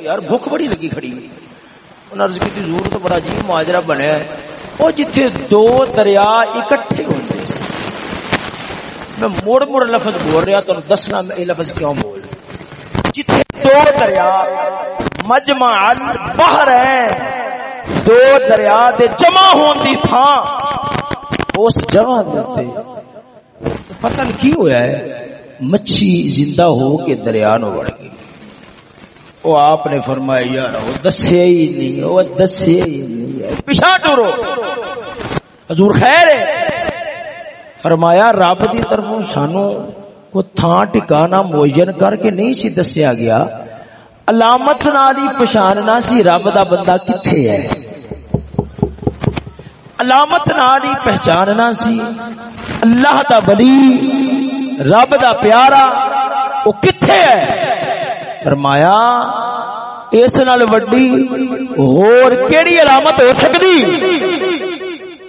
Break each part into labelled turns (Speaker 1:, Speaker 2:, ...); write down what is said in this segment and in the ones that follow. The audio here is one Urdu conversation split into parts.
Speaker 1: یار بھوک بڑی لگی کھڑی انہوں نے کی ضرور تو بڑا عجیب معاجرہ بنیا وہ جتھے دو دریا اکٹھے ہوتے میں مڑ مڑ لفظ بول رہا تو دسنا میں یہ لفظ کیوں بول جتھے دو دریا، مجمع البحر ہے۔ دو دریا دے جمع ہون دی تھا اس جگہ تے پتہ کی ہویا ہے، مچھی زندہ ہو کے دریا نو وڑ گئی۔ وہ آپ نے فرمایا، یار، وہ دسے ہی نہیں وہ دسے ہی نہیں پیچھا ٹورو۔ حضور خیر ہے۔ فرمایا، رب دی طرفوں سانو کو تھان ٹکانا موجن کر کے نہیں سی دسیا گیا۔ علامت نال ہی پہچاننا سی رب دا بندہ کتھے ہے۔ علامت نال ہی پہچاننا سی اللہ دا ولی، رب دا پیارا، وہ کتھے ہے؟ فرمایا، اس نال وڈی اور کیڑی علامت ہو سکتی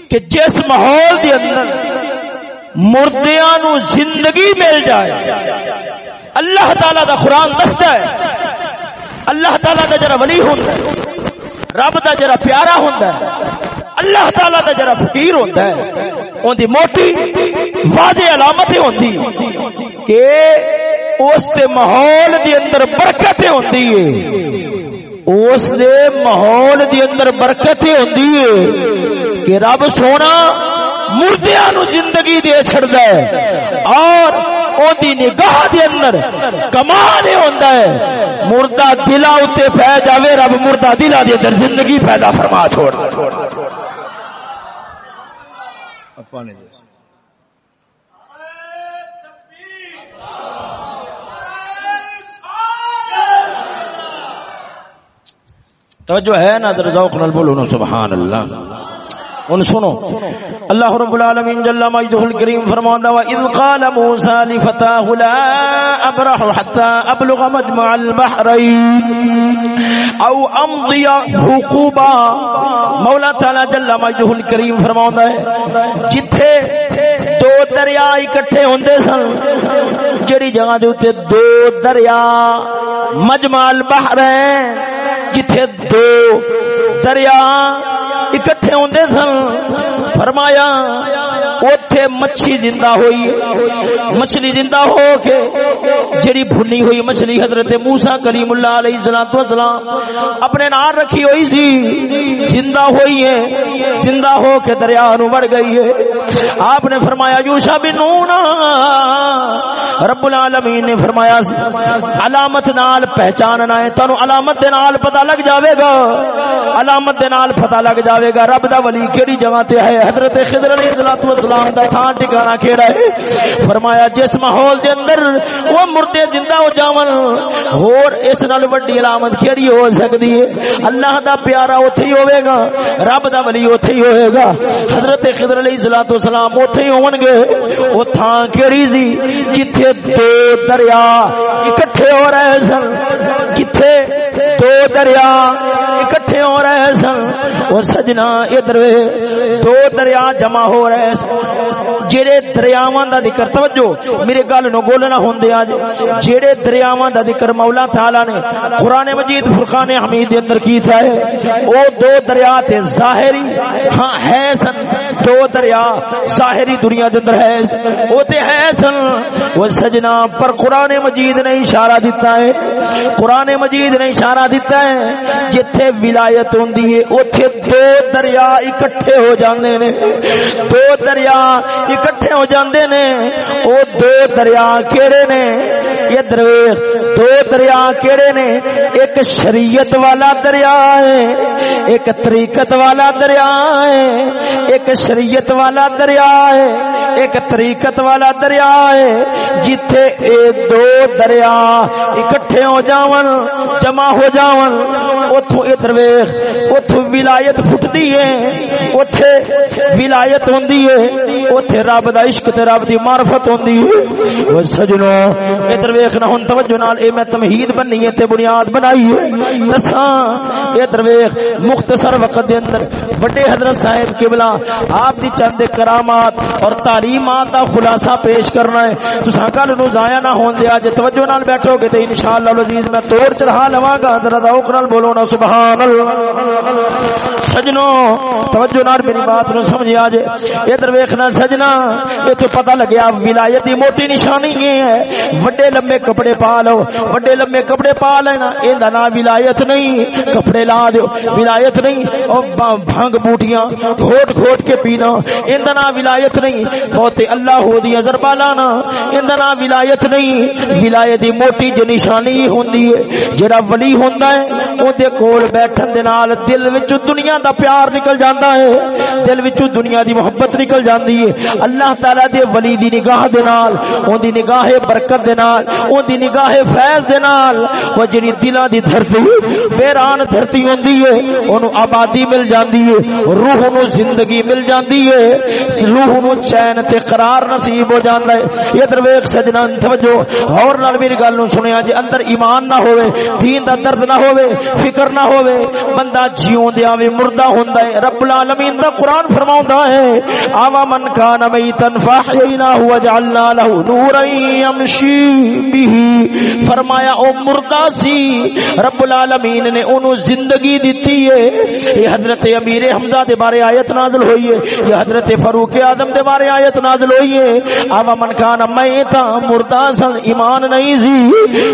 Speaker 1: کہ جس ماحول دے اندر مردیاں نو زندگی مل جائے۔ اللہ تعالی دا قرآن دستا ہے۔ اللہ تعالی دا جرا ولی ہوندا ہے، رب دا جرا پیارا ہوندا ہے۔ اللہ تعالی دا جرا فقیر ہوندا ہے۔ اون دی موٹی واضح علامت ہوندی کہ اس دے ماحول دے اندر برکت ہوندی ہے اس دے ماحول دے اندر برکت ہوندی ہے کہ رب سونا مردیاں نو زندگی دے چھڑدا ہے اور او دی نگاہ دے اندر کمال ہوندا ہے۔ مردہ دلا اوتے پہ جاوے، رب مردہ دلا دے اندر زندگی پیدا فرما چھوڑ۔ اپنے توجہ ہے نا در ذوق نال بولو نا سبحان اللہ۔ ان سنو. اللہ رب العالمین جل مجدہ الکریم فرماتا وا اذ قال موسی لفتاه لا ابرح حتى ابلغ مجمع البحرين او امضي حقوبا مولا تعالی جل مجدہ الکریم فرماتا ہے، جتھے دو دریا اکٹھے ہوندے سن جڑی جگہ دے اوتے دو دریا مجمع البحر ہے جتھے دو دریا اکٹھے ہوندے سن۔ فرمایا، اوتھے مچھی زندہ ہوئی۔ مچھلی زندہ ہو کے جڑی بھنی ہوئی مچھلی حضرت موسی کلیم اللہ علیہ الصلوۃ والسلام اپنے نال رکھی ہوئی سی۔ زندہ ہوئی ہے۔ زندہ ہو کے دریا نو مر گئی ہے۔ آپ نے فرمایا، یوشا بن نون۔ رب العالمین نے فرمایا علامت نال پہچاننا ہے، تانوں علامت دے نال پتہ لگ جاوے گا۔ علامت دے نال پتہ لگ جاوے گا، رب دا ولی کیڑی جگہ تے ہے؟ حضرت خضر علیہ الصلوۃ والسلام دا تھان ٹھکانہ کیڑا ہے؟ فرمایا جس ماحول دے اندر وہ مردے زندہ ہو جاون اور اس نال وڈی علامت کیڑی ہو سکدی ہے؟ اللہ دا پیارا اوتھے ہی ہوے گا، رب دا ولی اوتھے ہی ہوے گا۔ حضرت خضر علیہ الصلوۃ والسلام اوتھے ہی ہون گے او تھان کیڑی سی جتھے دو دریا اکٹھے ہو رہے سن جتھے دو دریا اکٹھے ہو رہے سن اور سجنا ادھر دو دریا جمع ہو رہے سن جڑے دریاواں دا ذکر توجہ میرے گل نو بولنا ہوندے اج جڑے دریاواں دا ذکر مولا تعالی نے قران مجید فرقان حمید دے اندر کیتا ہے او دو دریا تے ظاہری ہاں ہے سن دو دریا ظاہری دنیا دے اندر ہے او تے ہے سن وہ سجنا، پر قران مجید نے اشارہ دیتا ہے۔ قران مجید نے اشارہ دیتا ہے، جتھے ولایت ہوندی ہے، اوتھے دو دریا اکٹھے ہو جاندے نے۔ دو دریا اکٹھے ہو جاندے نے، او دو دریا کیڑے نے؟ یہ درویش، دو دریا کیڑے نے؟ ایک شریعت والا دریا ہے، ایک طریقت والا دریا ہے، ایک شریعت والا دریا ہے، ایک طریقت والا دریا ہے۔ جتھے اے دو دریا اکٹھے ہو جاون جمع ہو جاون اوتھوں اے درویش اوتھوں ولایت پھٹدی ہے، اوتھے ولایت ہوندی ہے، اوتھے رب دا عشق تے رب دی معرفت ہوندی ہے۔ او سجنو، ادھر ویکھ نہ ہن، توجہ نال، اے میں تمہید بننی ہے تے بنیاد بنائی ہے۔ دساں، ادھر ویکھ، مختصر وقت دے اندر بڑے حضرت صاحب قبلہ آپ دی چند کرامات اور تعلیمات دا خلاصہ پیش کرنا ہے۔ تساں کل نو ضائع نہ ہون دیا جے توجہ نال بیٹھو گے تے انشاءاللہ العزیز میں توڑ چڑھا لواں گا۔ ذرا ذوق نال بولو نا، سبحان اللہ۔ سجنو توجہ نال میری بات نو سمجھ آ جے۔ ادھر ویکھنا سجنا اے تو پتہ لگیا ولایت دی موٹی نشانی ہے۔ بڑے لمبے کپڑے پا لو بڑے لمبے کپڑے پا لینا۔ ایندا نام ولایت نہیں، کپڑے لا دیو۔ ولایت نہیں او بھنگ بوٹیاں کھوٹ کھوٹ کے پینا۔ ایندا نام ولایت نہیں بہت اللہ ہو دی ضربہ لانا۔ ایندا نام ولایت نہیں، ولایت دی موٹی جو نشانی ہوندی ہے جڑا ولی ہوندا ہے او دے کول بیٹھن دے نال دل وچ دنیا دا پیار نکل جاندا ہے، دل وچ دنیا دی محبت نکل جاندی ہے۔ اللہ تعالی دے ولی دی نگاہ دے نال، اون دی نگاہ برکت دے نال، اون دی نگاہ فیض دے نال او جڑی دلاں دی دھرتی، ویران دھرتی ہوندی ہے، اونوں آبادی مل جاندی ہے، روح نو زندگی مل جاندی ہے۔ روح نو چین تے قرار نصیب ہو جاندا ہے۔ ادھر ویکھ سجنا، توجہ اور نال میری گل نو سنیا، جے اندر ایمان نہ ہوے دین دا درد نہ ہوے فکر نہ ہوے بندہ جیوندیا وی مردہ ہوندا ہے، رب العالمین دا قرآن فرماوندا ہے، آوا من کان میتن فاحینا وجعلنا له نورا یمشی به فرمایا، او مردہ سی، رب العالمین نے اونوں زندگی دتی ہے۔ یہ حضرت امیر حمزہ دے بارے ایت نازل ہوئی ہے۔ یہ حضرت فاروق اعظم دے بارے ایت نازل ہوئی ہے۔ آوا من کان میتا، مردہ سن، ایمان نہیں سی۔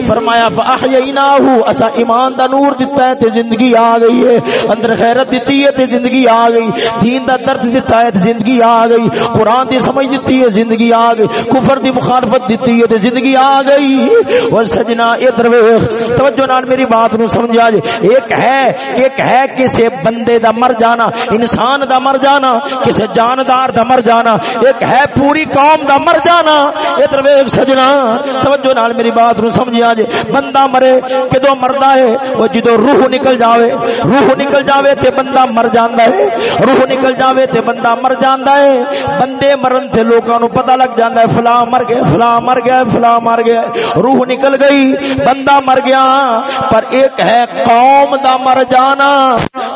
Speaker 1: فرمایا فاحینا اسا ایمان دا نور دتا ہے تے زندگی آ گئی ہے۔ اندر غیرت دتی ہے تے زندگی آ گئی۔ دین دا درد دتا ہے تے زندگی آ گئی۔ قران دی سمجھ دتی ہے زندگی آ گئی۔ کفر دی مخالفت دتی ہے تے زندگی آ گئی۔ او سجنا ادھر ویکھ۔ توجہ نال میری بات نو سمجھا جے۔ ایک ہے ایک ہے کسے بندے دا مر جانا، انسان دا مر جانا، کسے جاندار دا مر جانا۔ ایک ہے پوری قوم دا مر جانا۔ ادھر ویکھ سجنا۔ توجہ نال میری بات نو سمجھا جے۔ بندہ مرے، کدو مردا ہے او جدو روح نکل جاوے، روح نکل نکل جاوے تے بندہ مر جاندا ہے، روح نکل جاوے تے بندہ مر جاندا ہے۔ بندے مرن تے لوکاں نو پتہ لگ جاندا ہے، فلاں مر گیا فلاں مر گیا فلاں مر گیا روح نکل گئی، بندہ مر گیا۔ پر ایک ہے قوم دا مر جانا،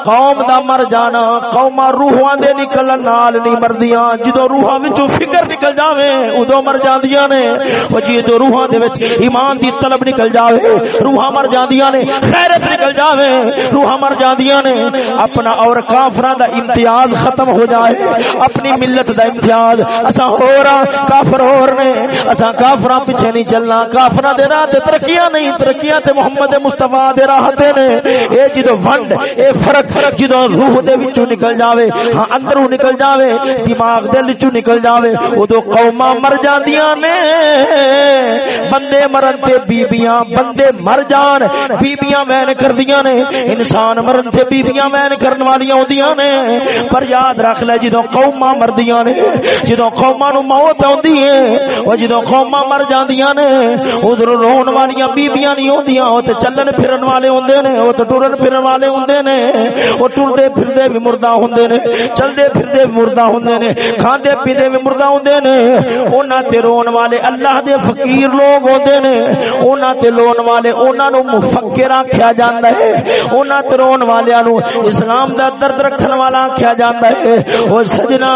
Speaker 1: قوم دا مر جانا۔ قوما روحاں دے نکلن نال نہیں مردیاں۔ جدو روحاں وچوں فکر نکل جاوے، اودوں مر جاندیاں نے۔ او جی جدو روحاں دے وچ ایمان دی طلب نکل جاوے، روحاں مر جاندیاں نے، خیرت نکل جاوے۔ روحاں مر جاندیاں نے، اپنا اور کافراں دا امتیاز ختم ہو جائے، اپنی ملت دا امتیاز۔ اساں ہورا کافر ہور نے، اساں کافراں پیچھے نہیں چلنا۔ کافراں دے راہ تے ترقیاں نہیں، ترقیاں تے محمد مصطفی دے راہ تے نے۔ اے جدو ونڈ، اے فرق جدو روح دے وچوں نکل جاوے ہاں اندروں نکل جاوے، دماغ دل وچوں نکل جاوے، اودوں قوماں مر جاندیاں نے۔ بندے مرن تے بیبییاں بندے مر جان بیبییاں وین کردیاں نے۔ انسان مرن تے بیبییاں وین کرن والیاں ہوندیاں نے۔ پر یاد رکھ لے جدوں قوماں مردیاں نے، جدوں قوماں نو موت اوندی ہے، او جدوں قوماں مر جاندیاں نے، ادھر رون والیاں بیبییاں نہیں ہوندیاں او تے چلن پھرن والے ہوندے نے، او تے ٹرن پھرن والے ہوندے نے، او ٹردے پھردے بھی مردہ ہوندے نے چلدے پھردے بھی مردہ ہوندے نے، کھاندے پیندے بھی مردہ ہوندے نے انہاں تے رون والے اللہ دے فقیر لوگ ہوندے نے انہاں تے لون والے انہاں نو مفکر آکھیا جاندا ہے انہاں تے رون والیاں نو اسلام دا درد رکھن والا آخیا جاتا ہے۔ وہ سجنا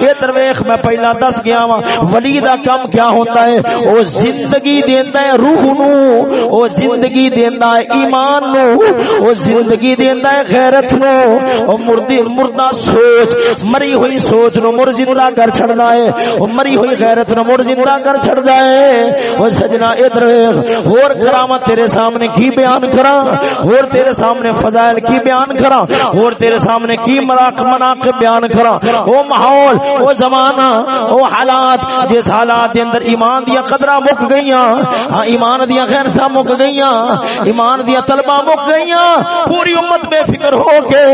Speaker 1: یہ درویش میں پہلا دس گیا وا ولی دا کام کیا ہوتا ہے؟ او زندگی دیندا ہے روح نو، او زندگی دیندا ہے ایمان نو، او زندگی دیندا ہے غیرت نو۔ او مردی، مردہ سوچ، مری ہوئی سوچ نو مر زندہ کر چھڑنا ہے۔ او مری ہوئی غیرت نو مر زندہ کر چھڑدا ہے۔ او سجنا، ادھر اور کرامت تیرے سامنے کی بیان کراں؟ اور تیرے سامنے فضائل کی بیان کراں؟ اور تیرے سامنے کی مراق مناقب بیان کراں؟ او ماحول وہ زمانہ وہ حالات، جس حالات دے اندر ایمان دیا قدرہ مک گئیاں ہاں ایمان دیا غیرتاں مک گئیاں، ایمان دیا طلبہ مک گئیاں، پوری امت بے فکر ہو کے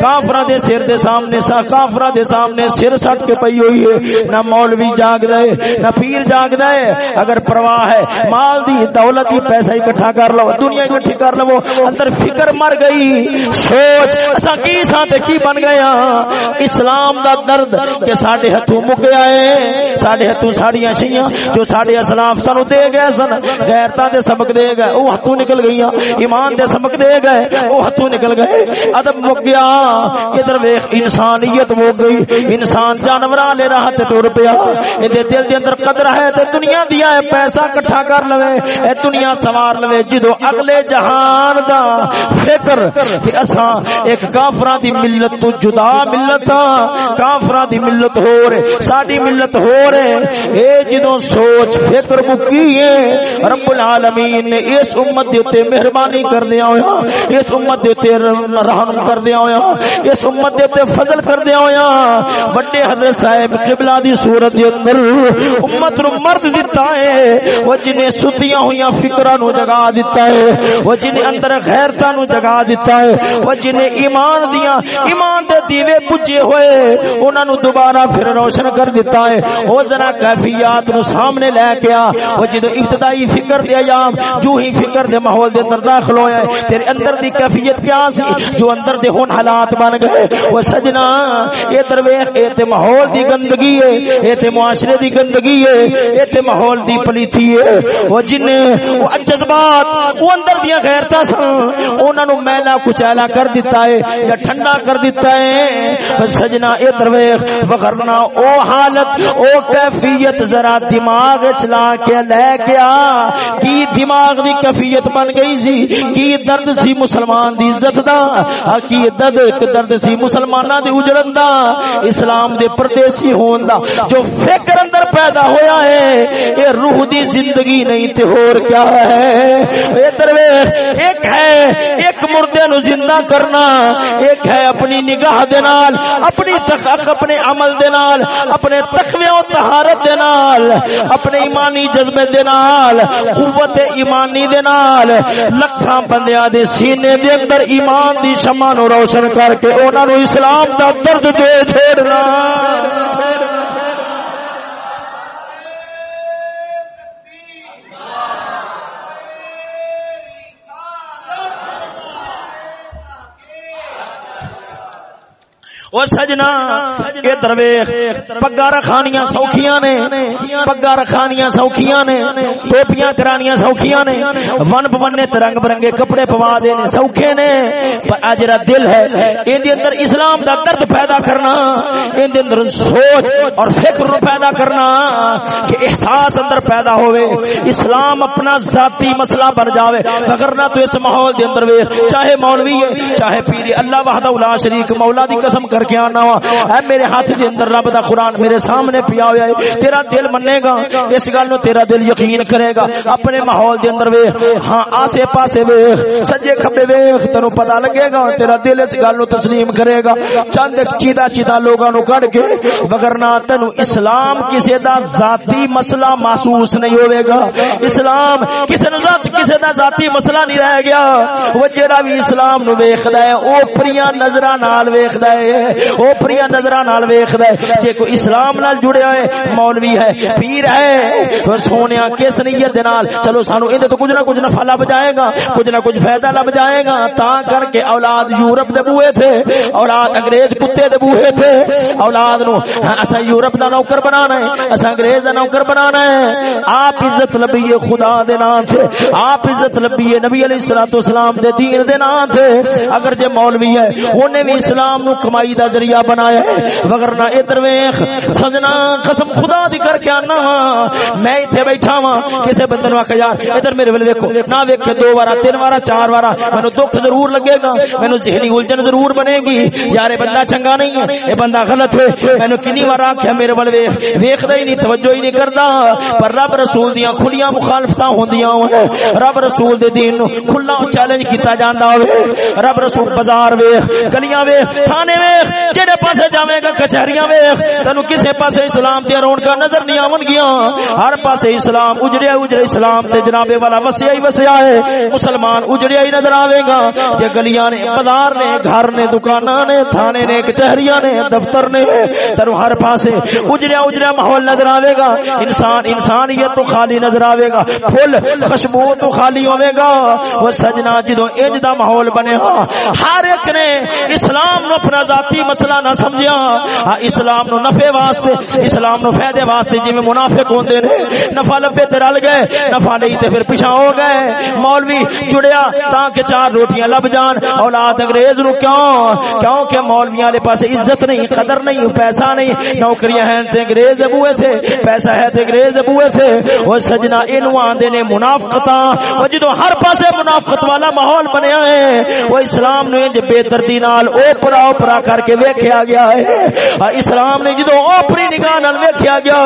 Speaker 1: کافرہ دے سر دے سامنے سا کافرہ دے سامنے سر سٹ کے پئی ہوئی ہے۔ نہ مولوی جاگ رہے نہ پیر جاگ رہے اگر پرواہ ہے، مال دی، دولت دی، پیسہ اکٹھا کر لو، دنیا اکٹھی کر لو، اندر فکر مر گئی۔ سوچ اسا کی ساں تے کی بن گیا ہاں؟ اسلام دا درد، کہ ساڈے ہتھوں مک گیا ہے ساڈے ہتھوں ساڈیاں شیاں جو ساڈے اسلاف سانو دے گئے سن، غیرتاں دے سبق دے گئے، او ہتھوں نکل گئیاں، ایمان دے سبق دے گئے، او ہتھوں نکل گئے۔ ادب مک گیا ادھر ویکھ انسانیت مک گئی، انسان جانوراں لے راہ تے ٹر پیا۔ اے دل دے اندر قدر ہے تے دنیا دیا ہے، پیسہ اکٹھا کر لوے، اے دنیا سوار لوے۔ جدو اگلے جہان دا فکر کہ اساں ایک کافراں دی ملت تو جدا ملت ہاں، کافراں دی ملت ملت ہو رہے ساڈی ملت ہو رہے اے جدوں سوچ، فکر مکی ہے، رب العالمین نے اس امت دے اوتے مہربانی کر دیا ہویا ہاں، اس امت دے اوتے رحم کر دیا ہویا ہاں، اس امت دے اوتے فضل کر دیا ہویا ہاں۔ بڑے حضرت صاحب قبلہ دی صورت دے اندر امت نو مرد دیتا ہے، وہ جنہیں ستیاں ہویاں فکراں نو جگا دیتا ہے، وہ جنہیں اندر غیرتاں نو جگا دیتا ہے، وہ جنہیں ایمان دیاں، ایمان دے دیوے بجے ہوئے، انہاں نو دوبارہ پھر روشن کر دیتا ہے وہ ذرا کیفیات نو سامنے لے کے آ۔ وہ جدو ابتدائی فکر دے ایام، جو ہی فکر دے ماحول دے اندر داخل ہویا ہے تیرے اندر دی کیفیت کیا سی؟ جو اندر دے ہون حالات بن گئے۔ وہ سجنا، اے درویش، اے تے ماحول دی گندگی ہے، اے تے معاشرے دی گندگی ہے، اے تے ماحول دی پلیتی ہے۔ وہ جن وہ جذبات وہ اندر دیا غیرتا سن۔ انہاں نو میلا کچیلا کر دیتا ہے یا ٹھنڈا کر دیتا ہے۔ سجنا، اے درویش وغرنا او حالت، او کیفیت ذرا دماغ چلا کے لے کے آ۔ کی دماغ دی کیفیت بن گئی سی، کی درد سی مسلمان دی عزت دا۔ کی درد درد سی مسلماناں دی اجڑن دا۔ اسلام دے پردیسی ہون دا۔ جو فکر اندر پیدا ہویا ہے، اے روح دی زندگی نہیں تے ہور کیا ہے۔ اے درویش، ایک ہے، ایک مردے نو زندہ کرنا۔ ایک ہے اپنی نگاہ دے نال، اپنی تخق اپنے عمل عمل دے نال، اپنے تقوی و طہارت دے نال، اپنے ایمانی جذبے دے نال، قوت ایمانی دے نال، لکھاں بندیاں دے سینے دے اندر ایمان دی شمع نو روشن کر کے انہاں نو اسلام دا درد دے چھڑنا او سجنا، اے درویش، پگا رکھانیاں سوکھیاں نے، پگا رکھانیاں سوکھیاں نے، ٹوپیاں کرانیاں سوکھیاں نے، ون بنے تے رنگ برنگے کپڑے پوا دے نے، سوکھے نے، پر اجرا دل ہے این دے اندر اسلام دا درد پیدا کرنا این دے اندر سوچ اور فکر نو پیدا کرنا، کہ احساس اندر پیدا ہوئے، اسلام اپنا ذاتی مسئلہ بن جاوے، اگر نہ تو اس ماحول دے اندر وے چاہے مولوی ہے، چاہے پیر اللہ وحدہ لا شریک، مولا دی قسم کر کر کے آنا وا۔ اے میرے ہاتھ دے اندر رب دا قرآن میرے سامنے پیا ہوا ہے۔ تیرا دل منے گا اس گل نو تیرا دل یقین کرے گا اپنے ماحول دے اندر ویکھ۔ ہاں آسے پاسے ویکھ۔ سجے کھبے ویکھ۔ تینو پتہ لگے گا تیرا دل اس گل نو تسلیم کرے گا چند چیدا چیدا لوگاں نو کڈ کے۔ وگرنا تینو اسلام کسے دا ذاتی مسئلہ محسوس نہیں ہوے گا۔ اسلام کسے نو ذات کسے دا ذاتی مسئلہ نہیں رہ گیا۔ وہ جڑا بھی اسلام نو ویکھدا ہے، او پریاں نظراں نال ویکھدا ہے۔ اوپریاں نظراں نال ویکھدا ہے، جے کوئی اسلام نال جڑیا ہے، مولوی ہے، پیر ہے اور سونیا کس نیت دے نال؟ چلو سانو ایں تو کچھ نہ کچھ نفع لب جائے گا، کچھ نہ کچھ فائدہ لب جائے گا۔ تا کر کے اولاد یورپ دے بوئے تھے، اولاد انگریز کتے دے بوئے تھے۔ اولاد نو ہاں، اسا یورپ دا نوکر بنانا ہے اسا انگریز دا نوکر بنانا ہے۔ آپ عزت لبیے خدا دے نام سے آپ عزت لبیے نبی علیہ الصلوۃ والسلام دے دین دے نام سے اگر جے مولوی ہے، اونے بھی اسلام نو کمائی دا ذریعہ بنایا ہے۔ وگرنہ ادھر ویکھ، سجنا قسم خدا دی کر کے آنا وا۔ میں ایتھے بیٹھا وا، کسے بندے نو آکھیا یار، ادھر میرے ول ویکھو۔ نہ ویکھ کے دو وارا، تین وارا، چار وارا۔ مینوں دکھ ضرور لگے گا۔ مینوں ذہنی الجھن ضرور بنے گی۔ یار بندہ چنگا نہیں ہے۔ اے بندہ غلط ہے۔ مینوں کنی وارا آکھیا میرے ول ویکھ۔ ویکھدا ہی نہیں، توجہ ہی نہیں کردا۔ پر رب رسول دیاں کھلیاں مخالفتاں ہوندیاں ہوئے رب رسول دے دین نو کھلا چیلنج کیتا جاندا ہوئے۔ رب رسول بازار ویکھ، گلیاں ویکھ، تھانے ویکھ۔ جڑے پاسے جاویں گا کچہریاں ویکھ تینو کسے پاسے اسلام دی رونقاں نظر نہیں آون گیاں ہر پاسے اسلام اجڑیا اجڑے اسلام تے جناب والا وسیا ہی وسیا ہے۔ مسلمان اجڑیا ہی نظر آوے گا۔ جے گلیاں نے بازار نے، گھر نے، دکاناں نے، تھانے نے، کچہریاں نے، دفتر نے تینو ہر پاسے اجڑیا اجڑیا ماحول نظر آوے گا۔ انسان انسانیت تو خالی نظر آوے گا۔ پھل، خوشبو تو خالی ہوے گا۔ وہ سجنا جدو انج دا ماحول بنے ہاں ہر ایک نے اسلام نو اپنا ذاتی مسئلہ نہ سمجھیا اسلام نو نفع واسطے، اسلام نو فائدے واسطے جی میں منافق ہوندے نے، نفع لبے تے رل گئے، نفع نہیں تے پھر پیچھے ہو گئے۔ مولوی جڑیا تاکہ چار روٹیاں لب جان، اولاد انگریز نو کیوں؟ کیوں کہ مولویاں دے پاس عزت نہیں، قدر نہیں، پیسہ نہیں۔ نوکریاں ہیں تے انگریز بوئے تھے، پیسہ ہے تے انگریز بوئے تھے۔ وہ سجنا اینو آندے نے منافقتاں۔ وہ جدو ہر پاسے منافقت والا ماحول بنیا ہے، وہ اسلام نو انج بے دردی نال اوپرا اوپرا کر کے ویکھیا گیا ہے۔ ہاں، اسلام نے جدو اوپری نگاہ نال ویکھیا گیا،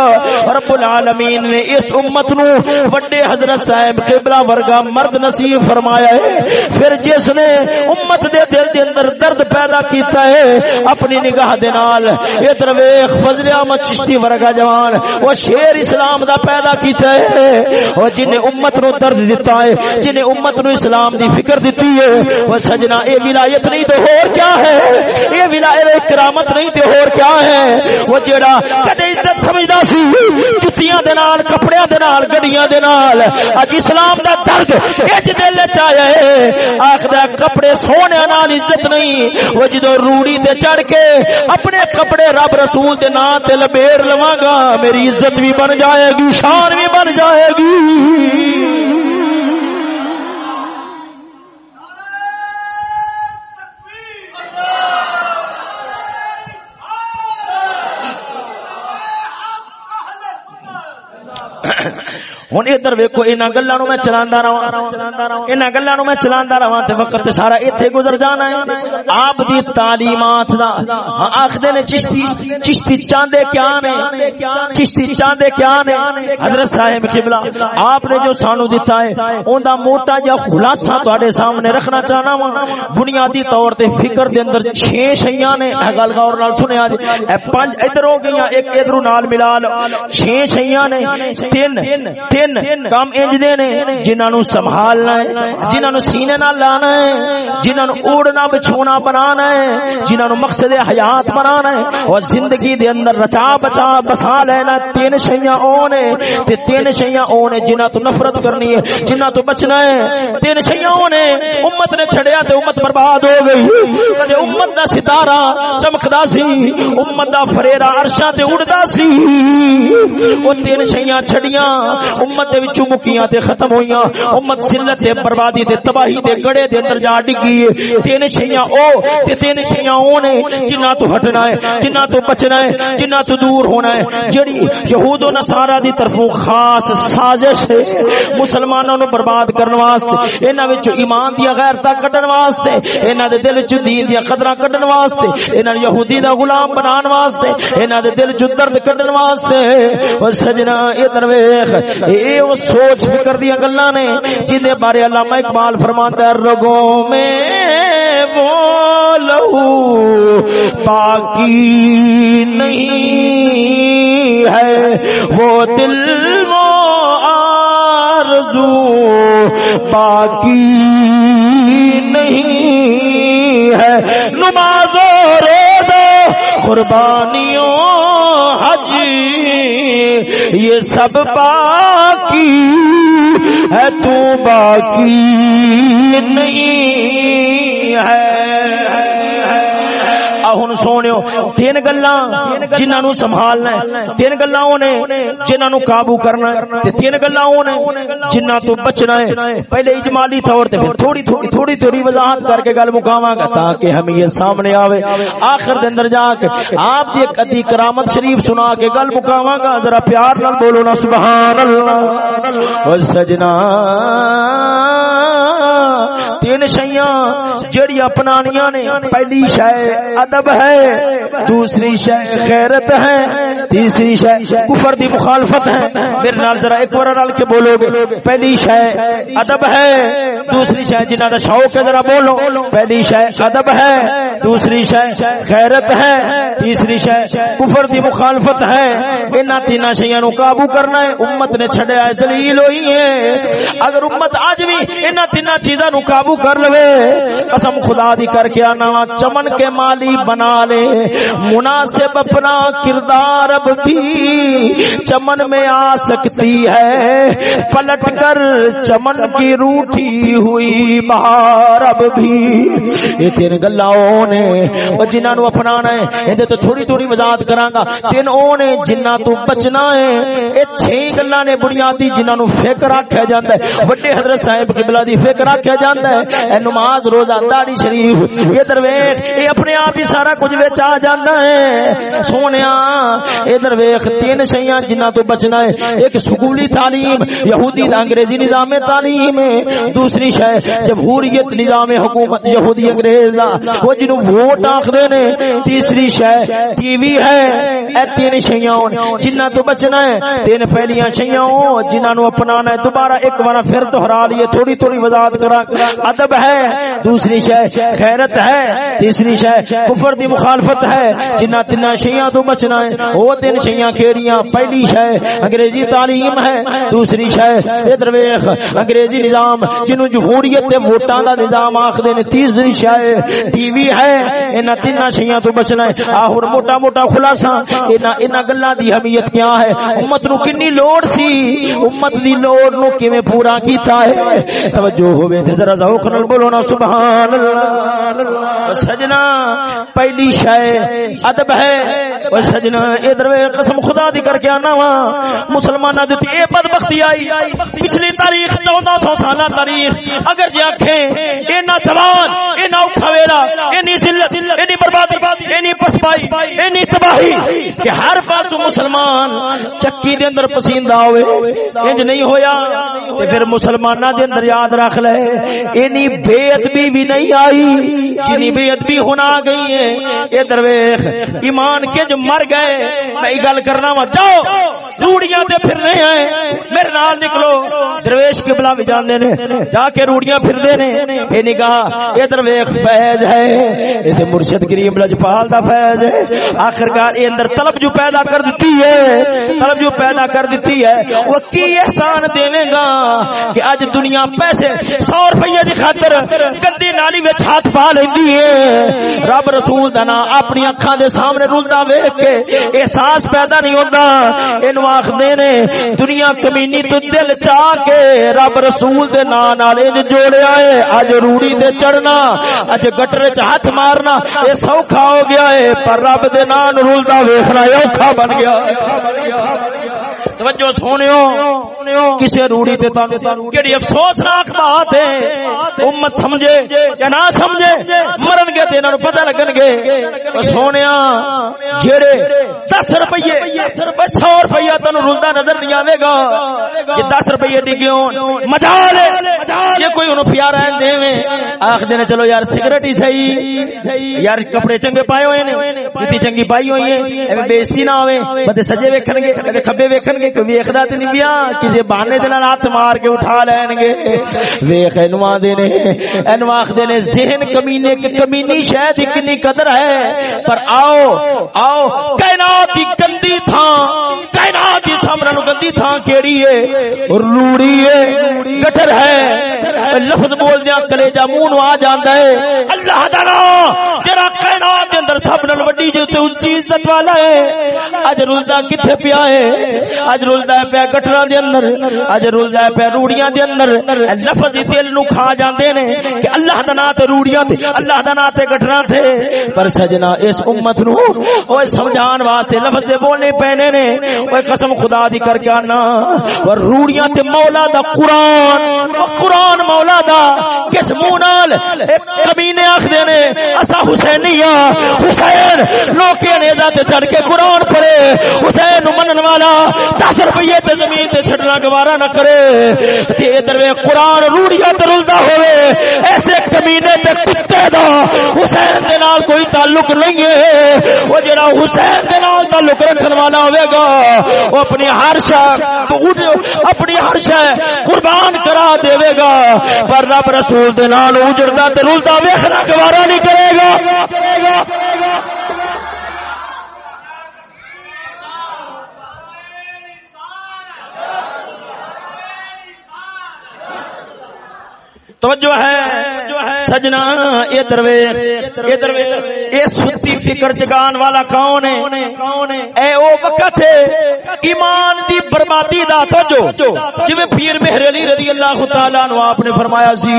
Speaker 1: رب العالمین نے اس امت نو بڑے حضرت صاحب قبلہ ورگا مرد نصیب فرمایا ہے۔ پھر جس نے امت دے دل دے اندر درد پیدا کیتا ہے، اپنی نگاہ دے نال، ادھر ویکھ، فضل احمد چشتی ورگا جوان، وہ شیر اسلام دا پیدا کیتا ہے۔ اور جن نے امت نو درد دیتا ہے جن نے امت نو اسلام دی فکر دیتی ہے، وہ سجنا، اے ولایت نہیں تو اور کیا ہے؟ اے ولایت کرامت نہیں تو اور کیا ہے؟ وہ جڑا کدے عزت سمجھدا سی، جتیاں دے نال، کپڑیاں دے نال، گڈیاں دے نال، اج اسلام دا درد اج دل وچ آیا ہے۔ آکھدا کپڑے سونے نال عزت نہیں۔ وہ جدو روڑی تے چڑھ کے اپنے کپڑے رب رسول دے نام تے لبیر لواں گا، میری عزت بھی بن جائے گی، شان بھی بن جائے گی۔ ہوں ادھر ویکو ان گلوں میں چلا رہا ان گلوں میں چلا رہا تو وقت سارا اتنے گزر جانا ہے۔ آپ دی تعلیمات دا۔ ہاں، آخر نے چشتی چشتی چاندے کیا نے؟ چشتی چاندے کیا نے؟ حضرت صاحب قبلہ۔ آپ نے جو سانو دیتا ہے ان دا موٹا جا خلاصہ تواڈے سامنے رکھنا چاہنا وا بنیادی طور تے فکر دے اندر چھ شیاں نے۔ اے گل غور نال سنیا جی۔ اے پنج ادھر ہو گئیاں، ایک ادھر نال ملا لو چھ شیاں نے۔ تین تین تین کام انجنے نے، جنہاں نو سنبھالنا ہے، جنہاں نو سینے نال لانا ہے، جنہاں نو اوڑنا بچھونا بنانا ہے، جنہاں نو مقصد حیات بنانا ہے، اور زندگی دے اندر رچا بچا بسا لینا تین شیاں اونے تے تین شیاں اونے جنہاں تو نفرت کرنی ہے، جنہاں تو بچنا ہے، تین شیاں اونے امت نے چھڑیا تے امت برباد ہو گئی۔ کدے امت دا ستارہ چمکدا سی، امت دا فریرا عرشاں تے اڑدا سی۔ او تین شیاں چھڑیاں امت دے وچوں مکیاں تے ختم ہویاں امت ذلت تے بربادی تے تباہی دے گڑے دے اندر جا ڈگی۔ ہے تین شیاں او تے تین شیاں او نے جنہاں تو ہٹنا ہے جنہاں تو بچنا ہے جنہاں تو دور ہونا ہے۔ جڑی یہود و نصارا دی طرفوں خاص سازش ہے مسلماناں نو برباد کرن واسطے، انہاں وچ ایمان دی غیرتا کڈن واسطے، انہاں دے دل وچ دین دی قدراں کڈن واسطے، انہاں یہودی دا غلام بنان واسطے، انہاں دے دل وچ درد کڈن واسطے۔ او سجنا، ادھر ویکھ، اے او سوچ فکر دی گلاں نے جن بارے علامہ اقبال فرماتا ہے، رگوں میں وہ لہو باقی نہیں ہے، وہ دل وہ آرزو، باقی نہیں ہے۔ نماز قربانیوں حج یہ سب باقی ہے تو باقی نہیں ہے۔ ہن سونیو تین گلاں جنہاں نو سنبھالنا ہے تین گلاں اونے جنہاں نو قابو کرنا ہے تے تین گلاں اونے جنہاں تو بچنا ہے پہلے اجمالی طور تے پھر تھوڑی تھوڑی تھوڑی تھوڑی وضاحت کر کے گل مکاواں گا تاکہ ہم یہ سامنے آوے آخر دے اندر جا کے آپ دی ایک ادی کرامت شریف سنا کے گل مکاواں گا ذرا پیار نال بولو نا سبحان اللہ او سجنا تین شیاں جڑی اپنانیاں نے، پہلی شے ادب ہے، دوسری شے غیرت ہے، تیسری شے کفر دی مخالفت ہے۔ میرے نال ذرا ایک بار رل کے بولو گے۔ پہلی شے ادب ہے، دوسری شے جنہاں دا شوق ہے ذرا بولو۔ پہلی شے ادب ہے، دوسری شے غیرت ہے، تیسری شے کفر دی مخالفت ہے۔ انہاں تیناں شیاں نو قابو کرنا ہے، امت نے چھڈیا ہے، ذلیل ہوئی ہے اگر امت اج بھی انہاں تیناں چیزاں نو قابو کر لوے قسم خدا دی کر کے انا چمن کے مالی بنا لے۔ مناسب اپنا کردار اب بھی چمن میں آ سکتی ہے۔ پلٹ کر چمن کی روٹی ہوئی بہار اب بھی۔ یہ تین گلاؤں نے جنہاں نو اپنانا ہے اندے تو تھوڑی تھوڑی وضاحت کراں گا۔ تین او نے جنہاں تو بچنا ہے۔ اے چھ گلاں نے بنیادی جنہاں نو فکر رکھیا جاندا ہے۔ بڑے حضرت صاحب قبلہ دی فکر رکھیا جاندا ہے۔ اے نماز روزہ داڑھی شریف یہ درویش اے اپنے آپ ہی سارا کچھ وچ آ جاندا ہے سونیا اے درویش تین شیاں جنہاں تو بچنا ہے ایک سکولی تعلیم یہودی انگریزی نظام تعلیم دوسری شے جمہوریت نظام حکومت یہودی انگریز دا وہ جنوں ووٹ آکھدے نے تیسری شے ٹی وی ہے اے تین شیاں جنہاں تو بچنا ہے تین پہلیاں شیاں جنہاں نو اپنانا ہے دوبارہ ایک بار پھر دوہرا لیے تھوڑی تھوڑی وضاحت کرا ادب ہے دوسری شے خیرت ہے، تیسری شے کفر دی مخالفت ہے۔ جنہاں تین شیاں تو بچنا ہے، وہ تین شیاں کیڑیاں، پہلی شے انگریزی تعلیم ہے، دوسری شے ادھر ویکھ، انگریزی نظام جنوں جمہوریت تے ووٹاں دا نظام آکھدے نے، تیسری شے ٹی وی ہے۔ انہاں تین شیاں تو بچنا ہے۔ آہر موٹا موٹا خلاصہ انہاں انہاں گلاں دی اہمیت کیا ہے؟ امت نو کنی لوڑ سی؟ امت دی لوڑ نو کیویں پورا کیتا ہے؟ توجہ ہوے تے ذرا ذوق نال بولو نا، سبحان اللہ سجنا، پہلی شے ادب ہے۔ او سجنا ادھر قسم خدا دی کر کے آنا وا۔ مسلماناں دی اے بدبختی آئی۔ پچھلی تاریخ 1400 سالہ تاریخ۔ اگر جے آکھیں اینا زبان اینا اوکھا ویلا اینی ذلت اینی بربادی اینی پسپائی اینی تباہی۔ کہ ہر پاس مسلمان چکی دے اندر پسندہ ہوئے، انج نہیں ہویا۔ تے پھر مسلمانہ دے اندر یاد رکھ لے۔ اینی بے ادبی بھی نہیں نہیں آئی جنی بے ادبی ہونا گئی ہے۔ اے درویخ ایمان کے جو مر گئے، میں گل کرنا وا، جاؤ۔ روڑیاں دے پھر رہے ہیں میرے نال نکلو۔ درویش کے بلا بھی جان نے۔ جا کے روڑیاں پھر دے نے۔ اے نگاہ، اے درویخ فیض ہے۔ اے تے مرشد کریم لجپال دا فیض ہے۔ آخرکار اے اندر طلب جو پیدا کر دیتی ہے، طلب جو پیدا کر دیتی ہے، وہ کی احسان دینے گا کہ اج دنیا پیسے سو روپیے دی خاطر گندی نالی وچ ہاتھ پا لیندی ہے۔ رب رسول دا نا اپنی اکھاں دے سامنے رلدا ویکھ کے احساس پیدا نہیں ہوندا۔ اینو آکھدے نے، دنیا کمینی تو دل چاہ کے رب رسول دے نام نال انج جوڑیا ہے۔ اج روڑی تے چڑھنا، اج گٹر وچ ہاتھ مارنا، اے سوکھا ہو گیا ہے۔ پر رب دے نام رلدا ویکھنا اوکھا بن گیا۔ ہے توجہ سونیو کسے روڑی تے تانوں کیڑی افسوسناک بات ہے۔ امت سمجھے یا نہ سمجھے مرن گے تے انہاں نوں پتہ لگن گے۔ او سونیا جڑے 10 روپے 100 روپیہ تانوں رلدا نظر نہیں آوے گا۔ کہ 10 روپے ڈگے ہون مجال یہ کوئی انہوں پیارا ہے دیویں آخ دینے چلو یار سگریٹ ہی صحیح۔ یار کپڑے چنگے پائے ہوئے نے۔ جتی چنگی پائی ہوئی ہیں ایویں بےزتی نہ ہوے بندے سجے ویکھن گے کدے کھبے ویکھن گے۔ کوئی ویکھدا تے نہیں پیا کسے بہانے دے نال ہاتھ مار کے اٹھا لین گے۔ ویکھ انواع دے نے انواع دے نے، ذہن کمینے کے کمینی شے دی کتنی قدر ہے۔ پر آؤ آؤ، کائنات دی گندی تھاں، کائنات دی سامنے نو گندی تھاں کیڑی ہے؟ روڑی ہے گٹر ہے۔ لفظ بول دیا کلیجا منہ نو آ جاندا ہے۔ اللہ دا نام تیرا کائنات دے اندر سب نال وڈی جو تے اونچی عزت والا ہے۔ اج رلدا کتے پیا ہے؟ اج رلدا پیا گٹراں دے اندر اج رلدا پیا روڑیاں دے اندر۔ لفظ دل نو کھا جاندے نے کہ اللہ دا نام تے روڑیاں تے، اللہ دا نام تے گٹراں تے۔ پر سجنا اس امت نو اوے سمجھان واسطے لفظ دے بولنے پینے نے۔ اوے قسم خدا دی کر کے آنا۔ اور روڑیاں تے مولا دا قرآن قرآن مولا دا کس منہ نال؟ کمینے آکھدے نے، اسا حسینیا حسین لوکے نے تے چڑھ کے قرآن پڑھے۔ حسین منن والا دس روپیے تے زمین تے چھڑنا گوارا نہ کرے۔ تے ادھر قرآن روڑیاں تے رلدا ہوئے۔ ایسے تے کتے دا۔ حسین دے نال کوئی تعلق نہیں ہے۔ وہ جڑا حسین دے نال تعلق رکھن والا ہوے گا، وہ اپنی ہر شے اپنی ہر شے قربان کرا دے گا۔ پر رب رسول دے نال اجڑدا تے رلدا ویکھنا گوارا نہیں کرے گا۔ توجہ ہے۔ سجنا یہ دروے یہ ستی فکر جگان والا کون ہے؟ اے او وقت ہے، ایمان دی بربادی دا توجہ۔ جویں پیر مہر علی رضی اللہ تعالی عنہ آپ نے فرمایا سی،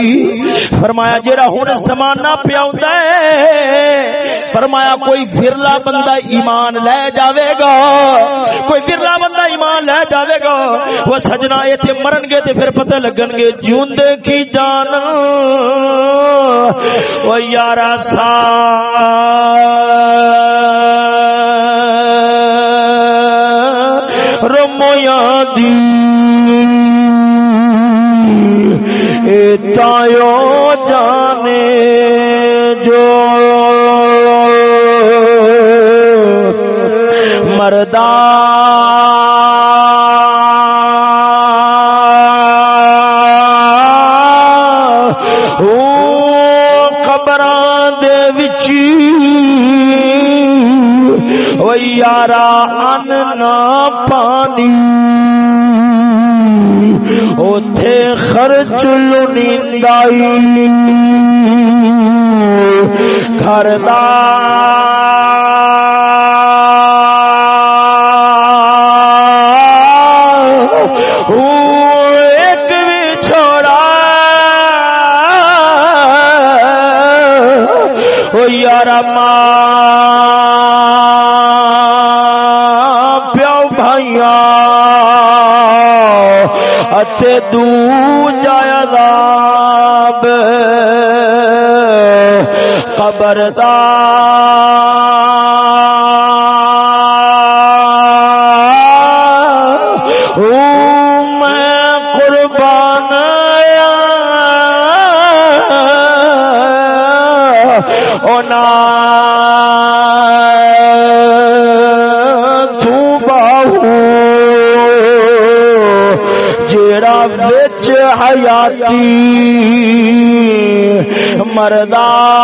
Speaker 1: فرمایا جڑا ہن زمانہ پیا ہوندا ہے، فرمایا کوئی فرلا بندہ ایمان لے جاوے گا، کوئی فرلا بندہ ایمان لے جاوے گا، وہ سجنا ایتھے مرن گے تے پھر پتہ لگن گے، جیوندے کی جان؟ وہ یارا سا رمویا دی تایو جانے جو مردان یارا ان نہ پانی اوتھے خرچ لنیندائی گھر ایک دوجا عذاب خبردار میں قربان او نا یاتی مردا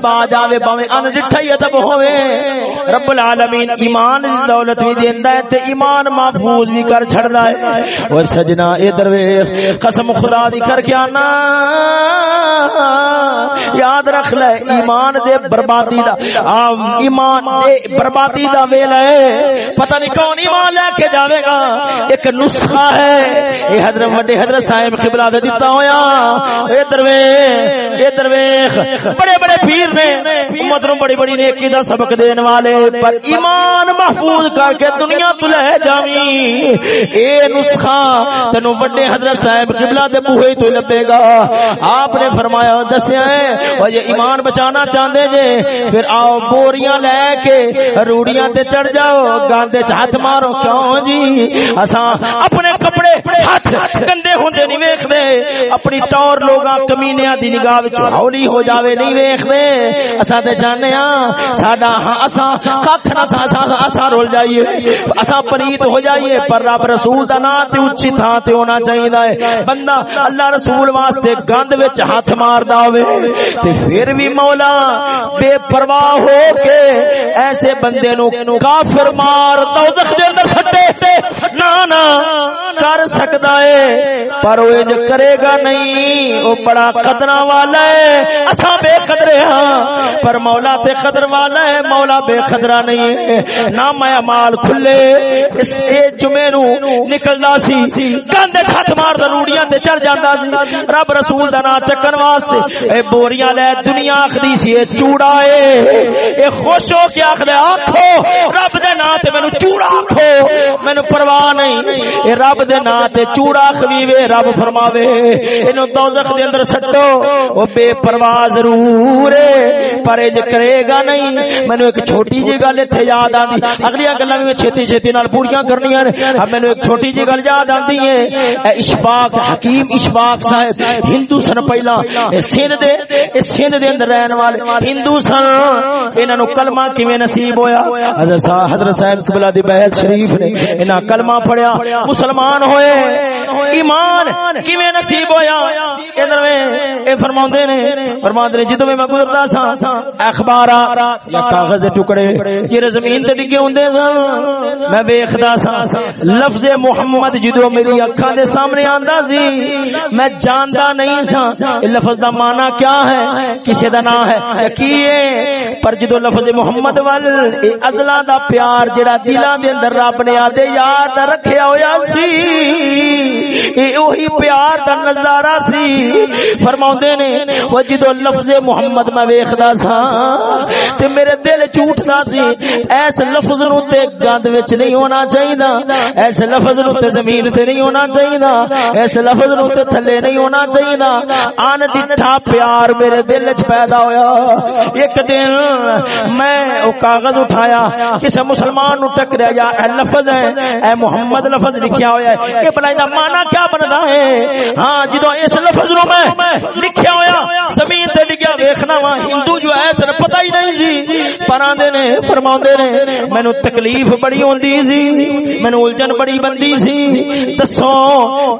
Speaker 1: وچ ادب آ جاوے باویں ان ڈٹھا ہی ادب ہوے رب العالمین ایمان دی دولت وی دیندا ہے تے ایمان محفوظ وی کر چھڑدا ہے۔ او سجنا، اے درویش، قسم خدا دی کر کے انا یاد رکھ لے، ایمان دے بربادی دا۔ ایمان دے بربادی دا ویلا ہے۔ پتہ نہیں کون ایمان لے کے جاوے گا۔ ایک نسخہ ہے۔ اے حضرت وڈے حضرت صاحب قبلہ دے دیتا ہویا۔ اے درویش اے درویش، بڑے بڑے پیر نے۔ امت نو بڑی بڑی نیکی دا سبق دین والے۔ پر ایمان محفوظ کر کے دنیا تو لے جاویں۔ اے نسخہ تینو بڑے حضرت صاحب قبلہ دے بوہے تو لبے گا۔ آپ نے فرمایا، دسیا ہے اور یہ ایمان بچانا چاہتے جے۔ پھر آؤ، بوریاں لے کے، روڑیاں تے چڑھ جاؤ، گاندے چ ہاتھ مارو۔ کیوں؟ جی اساں اپنے کپڑے ہاتھ گندے ہوندے نہیں ویکھدے اپنی ٹور لوگاں کمینیاں دی نگاہ وچ ہولی ہو جاوے نہیں ویکھدے اساں تے جاننے ہاں ساڈا ہاں اساں ککھ نہ اساں اساں رول جائیے اساں پریت ہو جائیے پر رب رسول دا نام تے اونچی تھاں تے ہونا چاہیدا چاہیے بندہ اللہ رسول واسطے گند وچ ہاتھ ماردا ہوے تے پھر بھی مولا بے پرواہ ہو کے ایسے بندے نو کافر مار دوزخ دے اندر سٹ کر سکتا ہے، پر وہ اج کرے گا نہیں، وہ بڑا قدرہ والا ہے۔ اساں بے قدرے ہاں پر مولا تے قدر والا ہے، مولا بے قدرہ نہیں ہے۔ نہ میں مال کھلے، اس اے جمعے نو نکلدا سی۔ گند چھت مار روڑیاں تے چڑھ جاندا سی۔ رب رسول دا نام چکن واسطے اے بوریاں لے دنیا اخدی سی، اے چوڑا اے۔ اے خوش ہو کے آکھدے آکھو، رب دے نام تے مینوں چوڑا آکھو۔ مینوں پرواہ نہیں۔ اے رب دے نام تے چوڑا خویوے رب فرماوے۔ اینو دوزخ دے اندر سٹو۔ او بے پرواہ ضرور ہے پر اج کرے گا نہیں مینوں ایک چھوٹی جی گل ایتھے یاد آندی۔ اگلی گلاں وی چھتی چھتی نال پوریاں کرنیاں نے۔ مینوں ایک چھوٹی جی گل یاد آندی ہے اے اشفاق، حکیم اشفاق صاحب، ہندو سن پہلا۔ اے سندھ دے، اے سندھ دے اندر رہن والے ہندو سن۔ انہاں نو کلمہ کیویں نصیب ہویا؟ حضرت صاحب حضرت صاحب قبلہ دی بیعت شریف نے۔ انہاں کلمہ پڑھیا مسلمان ہوئے ایمان کیویں نصیب ہویا ادھر میں اے فرماندے نے فرماندے نے جدوں میں گزردا سا اخبار یا کاغذ دے ٹکڑے جڑے زمین تے ڈگے ہوندے سن میں ویکھدا سا لفظ محمد جدوں میری اکھاں دے سامنے آندا سی میں جاندا نہیں سا اے لفظ دا معنی کیا ہے کسے دا نام ہے کی ہے پر جدوں لفظ محمد ول اے ازلا دا پیار جڑا دلاں دے اندر رب نے آدے یار دا رکھیا ہویا سی۔ اے اوہی پیار دا نظارہ سی۔ فرماوندے نے او لفظ محمد میں ویکھدا سا تے میرے دل چوٹدا سی، ایس لفظ نو تے گند وچ نہیں ہونا چاہیدا۔ ایس لفظ نو تے زمین تے نہیں ہونا چاہیدا۔ ایس لفظ نو تے تھلے نہیں ہونا چاہیدا۔ آن ڈٹھا پیار میرے دل وچ پیدا ہویا۔ ایک دن میں او کاغذ اٹھایا، کسے مسلمان نو ٹکریا، یا اے لفظ ہے۔ اے محمد لفظ لکھیا ہویا ہے۔ یہ بلا دا معنی کیا بندا ہے؟ ہاں جدوں اس لفظ نو میں لکھیا ہویا، زمین تے ڈگیا ویکھنا وا، ہندو جو ہے سر پتہ ہی نہیں جی۔ پراندے نے فرماوندے نے، مینوں تکلیف بڑی ہوندی سی مینوں الجھن بڑی بندی سی جی۔ دسو،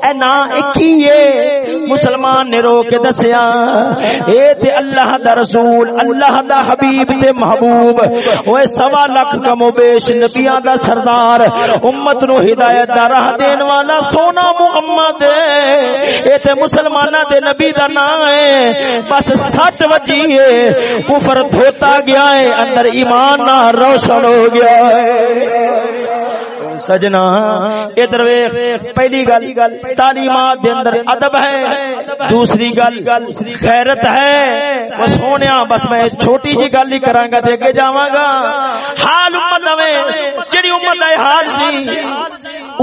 Speaker 1: اے نا کی مسلمان نے رو کے دسیا، اے تے اللہ دا رسول، اللہ دا حبیب تے محبوب۔ اوے سوا لاکھ کم و بیش نبیاں دا سردار۔ امت نو ہدایت دا راہ دین والا سونا محمد اے تے مسلماناں دے نبی دا نام ہے۔ بس سٹ وجی ہے۔ کفر دھوتا گیا ہے۔ اندر ایمان نہ روشن ہو گیا ہے۔ سجنا۔ ادھر پہلی گل تعلیمات دے اندر ادب ہے۔ دوسری گل خیرت ہے۔ وہ سونے بس میں چھوٹی جی گل ہی کراں گا تے اگے جاواں گا۔ حال امت نویں جڑی امت دا حال سی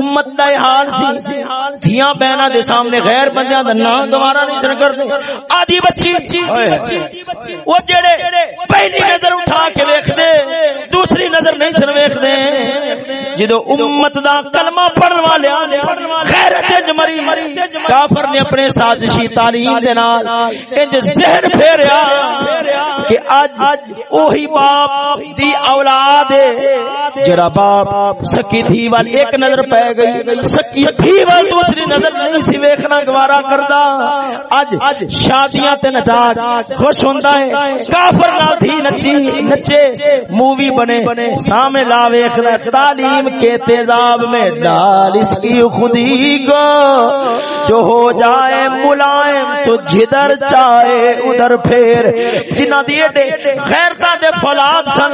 Speaker 1: امت دا حال سی۔ دھیاں بہنا دے سامنے غیر بندیاں دا نام گوارا نہیں سن کردے آدھی بچی وہ جڑے پہلی نظر اٹھا کے ویکھ دے دوسری نظر نہیں سن ویکھ دے جدو امت دا کلمہ پڑھن والے غیرت جمری کافر نے اپنے سازشی تعلیم دے نال انج ذہن پھیریا کہ اج اوہی باپ دی اولاد ہے، جڑا باپ سکی تھی وال ایک نظر پے گئی، سکی تھی وال دوسری نظر نہیں سی ویکھنا، گوارا کردا۔ اج شادیاں تے نچا خوش ہوندا ہے۔ کافر نال تھی نچی، نچے مووی بنے، سامنے لا ویکھدا تعلیم کے تیزاب میں ڈال اس کی خودی کو جو ہو جائے ملائم، تو جدھر چاہے، ادھر پھر جنہ دیے دے غیرتا دے فلاد سن،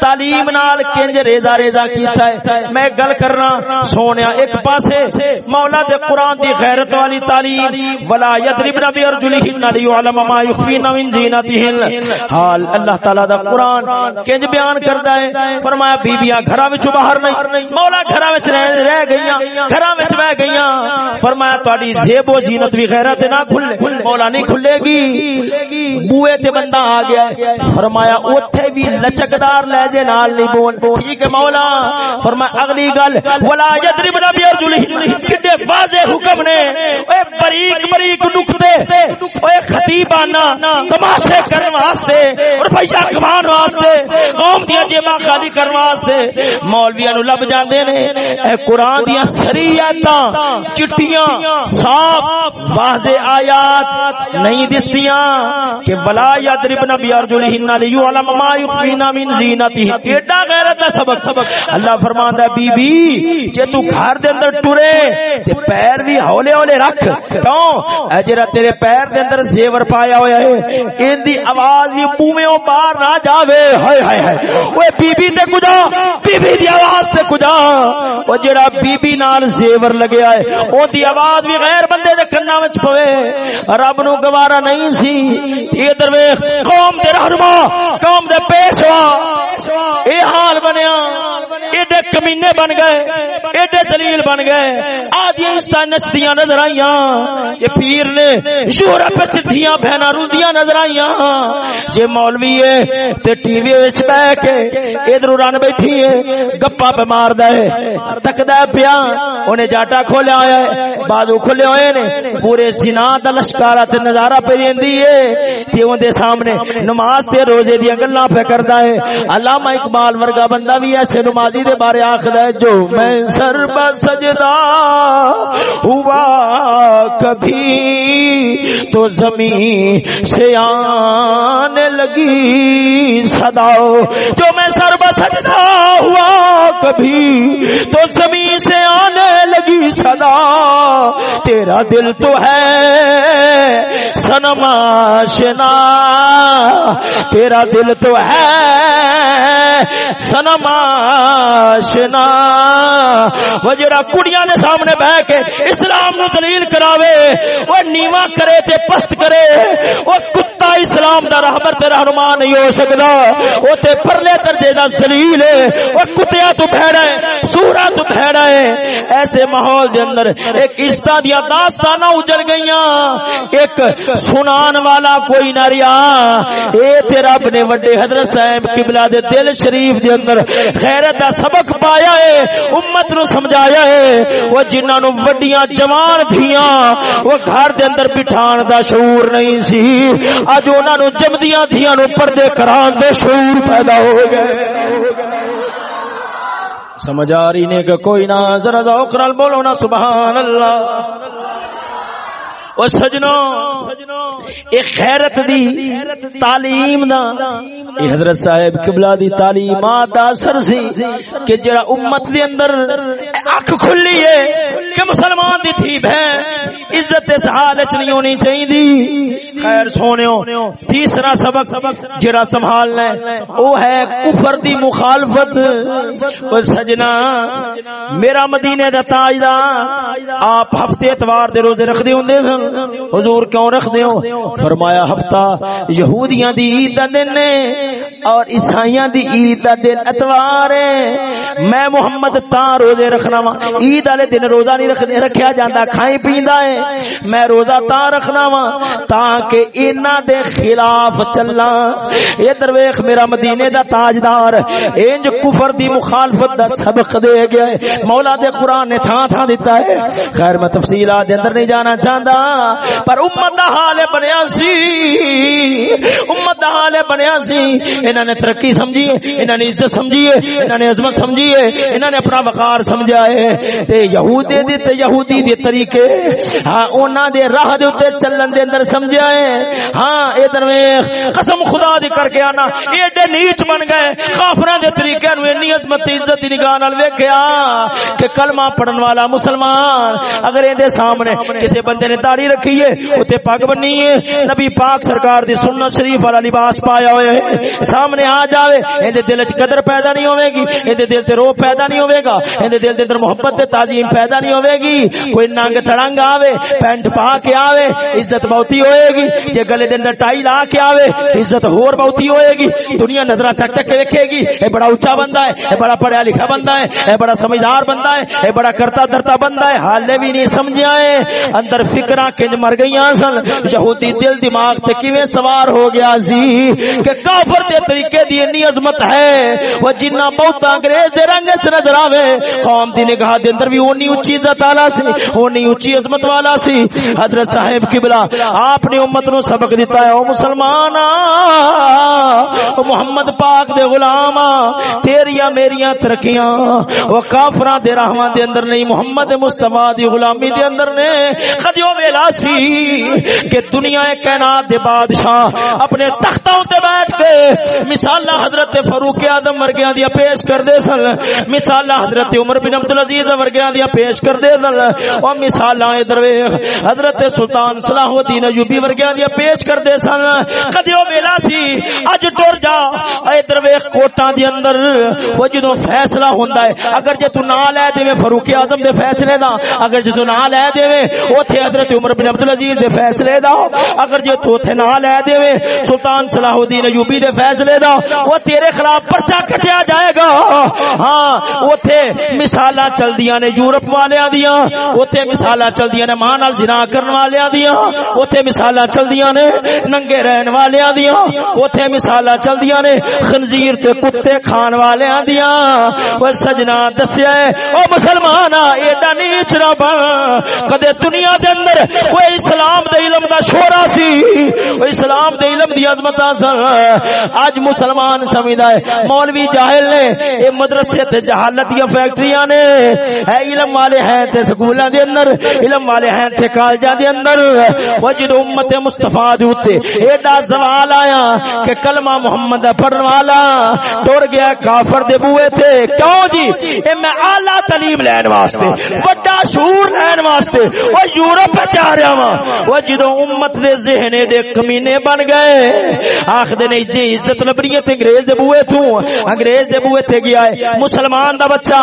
Speaker 1: تعلیم نال کنج ریزا ریزا کیتا ہے۔ میں گل کرنا، سونیا ایک پاسے مولا دے قرآن دی غیرت والی تعلیم۔ ولا یدرب نبی ارجلہن لیعلم ما یخفین من زینتہن حال اللہ تعالی دا قرآن کنج بیان کردا ہے۔ فرمایا بیبیاں گھراں وچوں باہر نہیں۔ مولا گھراں وچ رہ گئیاں، گھراں وچ بہ گئیاں۔ فرمایا تہاڈی زیب و زینت بھی غیرت نہ کھلے، مولا نہیں کھلے گی۔ بوئے تے بندہ آ گیا فرمایا اوتھے بھی لچکدار لہجے نال نہیں بول ٹھیک ہے مولا۔ فرمایا اگلی گل، ولا یضرب نبی ارجلہ کتے واضح حکم نے؟ اے بریک بریک نقطے اے خطیبانا تماشے کرن واسطے روپیہ کمان واسطے، قوم دیاں جیباں خالی کرن واسطے، مولویاں نو لب جاندے نے، اے قرآن دیاں سری چٹیاں، صاف، واضح آیات نہیں دستیاں کہ بلا یضربن بیارجلہن لیعلم ما یخفینا من زینتہ۔ ایڈا غیرت دا سبق۔ سبق اللہ فرماندا ہے، بی بی، جے تو گھر دے اندر ٹرے تے پیر بھی ہولے ہولے رکھ۔ کیوں؟ اے جڑا تیرے پیر دے اندر زیور پایا ہویا ہے این دی آواز بھی منہ باہر نہ جاوے۔ ہائے ہائے ہائے۔ اوے بی بی تے کجا؟ بی بی دی آواز تے کجا؟ او جڑا بی بی نال زیور لگیا ہے، اون دی آواز بھی غیر بندے دے کنا وچ پوے۔ رب نو گوارا نہیں سی۔ ادھر ویکھ، قوم دے رہنما، قوم دے پیشوا۔ اے حال بنیا۔ ایڈے کمینے بن گئے۔ ایڈے دلیل بن گئے۔ آدھی انستا نچتیاں نظر آئیاں۔ یہ پیر نے یورپ چتیاں بہنا رودیاں نظر آئیاں۔ جے مولوی ہے، تے ٹی وی وچ بیٹھ کے ادھر رن بیٹھی ہے گپا پہ مار دے تکدا پیا اونے جاٹا کھولیا ہوا ہے، بازو کھلے ہوئے نے، پورے زنا دا لشکارا تے نظارہ پہ دیندی ہے، تے اون دے سامنے نماز تے روزے دی گلاں پہ کردا ہے۔ علامہ اقبال ورگا بندہ بھی ایسے نمازی دے بارے آکھدا ہے جو میں سر بہ سجدہ ہوا کبھی تو زمین سے آنے لگی صدا جو میں سر بہ سجدہ ہوا کبھی تو زمین سے آنے لگی صدا تیرا دل تو ہے سنم آشنا تیرا دل تو ہے سنم آشنا وہ جڑا کڑیاں دے سامنے بہ کے اسلام نو دلیل کراوے، وہ نیوا کرے تے پست کرے، وہ کتا اسلام دا رہبر تے رہنما نہیں ہو سکدا۔ وہ تے پرلے درجے دا ذلیل ہے، وہ کتیا تو بھڑا ہے سورا تو بھڑا ہے۔ ایسے ماحول دے اندر ایک عشتہ دیا داستانہ اجڑ گئیاں، ایک سنان والا کوئی نہ رہا اے تیرا اپنے وڈے حضرت صاحب قبلہ دے دل شریف دے اندر غیرت دا سبق پایا ہے، امت نو سمجھایا ہے۔ وہ جنہاں نو وڈیاں جوان دھیاں وہ گھر دے اندر بٹھان دا شعور نہیں سی۔ اج انہاں نو جمدیاں دھیاں نو پردے کران دے شعور پیدا ہو گئے۔ سمجھ آ رہی نے کہ کوئی نہ ذرا ذوق نال بولو نا، سبحان اللہ۔ او سجنو اے خیرت دی تعلیم دا اے حضرت صاحب قبلہ دی تعلیمات دا اثر سی کہ جڑا امت دے اندر اکھ کھلی ہے، کہ مسلمان دی تھی بہن عزت اس حال وچ نہیں ہونی چاہیے خیر سونیو، تیسرا سبق جڑا سنبھالنا ہے او ہے کفر دی مخالفت۔ او سجنا، میرا مدینے دا تاجدار، آپ ہفتے اتوار دے روزے رکھ دے ہوندے سن۔ حضور کیوں رکھ دیو؟ فرمایا، ہفتہ یہودیاں دی عید دا دن نے اور عیسائیاں دی عید دا دن اتوار ہے۔ میں محمد تا روزے رکھنا وا۔ عید والے دن روزہ نہیں رکھ رکھیا جاندا، کھائیں پیندا ہے۔ میں روزہ تا رکھنا وا تاکہ انہاں دے خلاف چلنا اے درویش میرا مدینے دا تاجدار، انج کفر دی مخالفت دا سبق دے گیا ہے۔ مولا دے قرآن نے تھا تھا دیتا ہے۔ خیر، میں تفصیلات دے اندر نہیں جانا چاہتا پر امت دا حال بنیا سی۔ امت دا حال بنیا سی۔ انہوں نے ترقی سمجھی انہوں نے عزت سمجھی انہوں نے عظمت سمجھی انہوں نے اپنا وقار سمجھا ہے۔ تے یہودی دے تے یہودی دے طریقے ہاں انہاں دے راہ دے اوتے چلن دے اندر سمجھا ہے۔ ہاں اے درویش قسم خدا دی کر کے آنا، ایڈے نیچ بن گئے۔ کافراں دے طریقے نو اتنی عظمت، عزت دی نگاہ نال ویکھیا کہ کلمہ پڑھن والا مسلمان، اگر ایں دے سامنے کسی بندے نے داڑھی رکھی ہے اوتے پگ بنی ہے۔ نبی پاک سرکار دی سنت شریف والا لباس پایا ہوئے ہے۔ سامنے آ جاوے ایں دے دل وچ قدر پیدا نہیں ہوے گی۔ ایں دے دل تے روح پیدا نہیں ہوے گا۔ ایں دے دل دے اندر محبت تے تعظیم پیدا نہیں ہوے گی۔ کوئی ننگ تڑنگ آوے، پینٹ پا کے آوے، عزت بہتی ہوئے گی۔ جے گلے دے اندر ٹائی لا کے آوے، عزت ہور بہتی ہوئے گی۔ دنیا نظراں چک چک کے ویکھے گی۔ اے بڑا اونچا بندہ ہے، اے بڑا پڑھیا لکھا بندہ ہے، اے بڑا سمجھدار بندہ ہے، اے بڑا کرتا درتا بندہ ہے۔ حالے بھی نہیں سمجھا ہے۔ اندر فکراں کنج مر گئیاں سن یہودی دل دماغ تے کیویں سوار ہو گیا سی کہ کافر دے طریقے دی انی عظمت ہے وہ جنہ بہت انگریز دے رنگ وچ نظر آوے قوم دی نگاہ دے اندر بھی اونی اونچی عزت والا سی اونی اونچی عظمت والا سی حضرت صاحب قبلہ آپ نے امت نو سبق دیتا ہے او مسلمان محمد پاک دے غلام تیریاں میریاں ترقیاں وہ کافراں دے راہواں دے اندر نہیں محمد مصطفی دی غلامی دے اندر نے کدیوں ویلا سی کہ دنیا کائنات دے بادشاہ اپنے تختوں تے بیٹھ کے مثال حضرت فاروق اعظم ورگیاں دی پیش کر سن، مثال حضرت عمر بن عبد العزیز ورگیاں دی پیش کر سن او مثال ادھر حضرت سلطان صلاح الدین ایوبی ورگیاں دی پیش کر سن۔ کدیوں ویلا سی، اج ٹر جا۔ ادھر ویکھ کوٹاں دی اندر وہ جدوں فیصلہ ہوندا ہے۔ اگر جے تو نہ لے دے فاروق اعظم دے فیصلے دا، اگر جے تو نہ لے دے اوتھے حضرت عمر عمر بن عبد العزیز دے فیصلے دا، اگر جے تو اوتھے نہ لے دے، سلطان صلاح الدین ایوبی دے فیصلے دا، وہ تیرے خلاف پرچا کٹیا جائے گا۔ ہاں اوتھے مثالاں چلدیاں نے یورپ والیاں دیاں، اوتھے مثالاں چلدیاں نے ماں نال زنا کرن والیاں دیاں، اوتھے مثالاں چلدیاں نے ننگے رہن والیاں دیاں، اوتھے مثالاں چلدیاں نے خنزیر تے کتے کھان والیاں دیاں۔ او سجنا دسیا ہے، او مسلمان ایڈا نیچ نہ بن کدے دنیا دے اندر او اسلام دے علم دا شورا سی۔ او اسلام دے علم دی عظمت سن۔ اج مسلمان سمجھدا ہے۔ مولوی جاہل نے اے مدرسے تے جہالت دی فیکٹریاں نے۔ اے علم والے ہیں تے سکولاں دے اندر۔ علم والے ہیں تے کالجاں دے اندر۔ وجد امت مصطفی دے اوتے ایڈا زوال آیا کہ کلمہ محمد پڑھن والا ٹر گیا کافر دے بوئے تے۔ کیوں جی؟ اے میں اعلی تعلیم لین واسطے بڑا شعور لین واسطے۔ او یورپ وچ جا رہا وا۔ او جدوں امت دے ذہن دے کمینے بن گئے آکھ دے نہیں جی عزت لبنی تے انگریز دے بوئے تو انگریز دے بوئے تے گیا ہے، مسلمان دا بچہ۔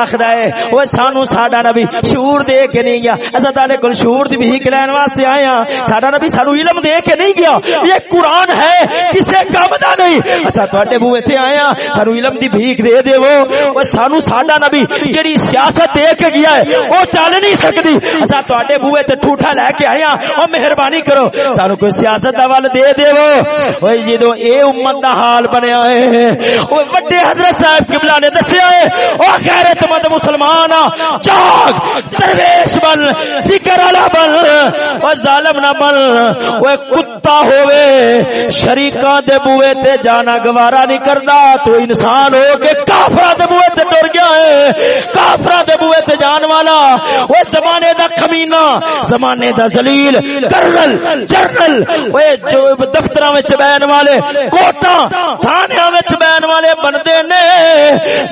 Speaker 1: آکھ دے او سانو ساڈا نبی شعور دے کے نہیں گیا۔ اسا تعالی کول شعور دی بھی لین واسطے آیا۔ ہاں۔ ساڈا نبی سانو علم دے کے نہیں گیا۔ یہ قرآن ہے، کسے کم دا نہیں۔ اسا تواڈے بوئے تے آیا، سانو علم دی بھیک دے دے وہ او سانو ساڈا نبی جڑی سیاست دے کے گیا ہے، او چل نہیں سکدی۔ اسا تواڈے بوئے تے ٹھوٹا لے کے آیا ہاں۔ او مہربانی کرو سانو کوئی سیاست دا ول دے دے وہ اوے جدوں اے امت دا حال بنیا ہے او بڑے حضرت صاحب قبلہ نے دسیا ہے، او غیرت مند مسلمان جاگ، درویش بن، فکر والا بن، او ظالم نہ بن او کتا ہوے شریکاں دے بوئے تے جانا گوارا نہیں کردا، تو انسان ہو کے کافراں دے بوئے تے ٹر گیا ہے کافراں دے بوئے والا او زمانے دا کمینہ، زمانے دا ذلیل کرنل جرنل۔ او جو دفتراں وچ بیان والے، کوٹاں، تھانیاں وچ بیان والے بندے نے۔